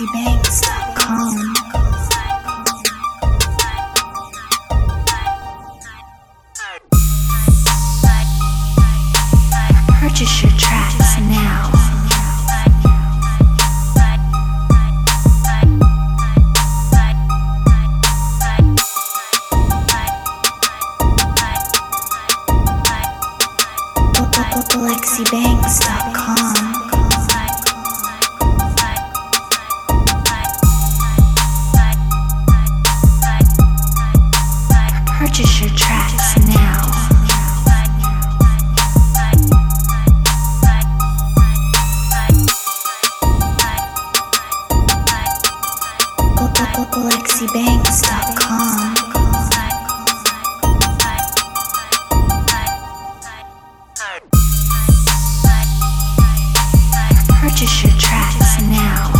AlexiBanks.com. Purchase your tracks now. AlexiBanks.com. AlexiBanks.com. Purchase your tracks now.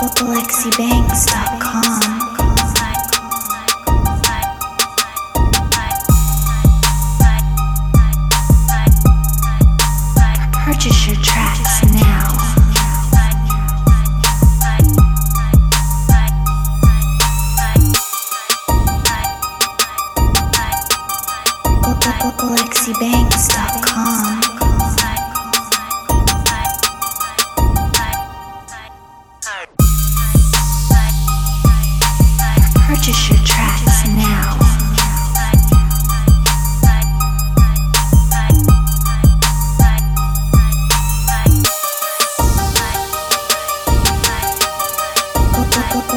AlexiBanks.com. Purchase tracks now.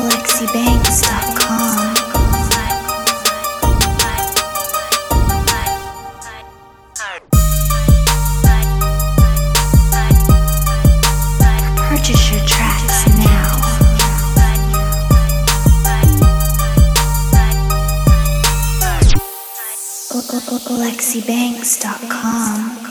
AlexiBanks.com. AlexiBanks.com.